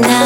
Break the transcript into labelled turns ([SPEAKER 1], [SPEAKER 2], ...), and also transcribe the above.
[SPEAKER 1] now.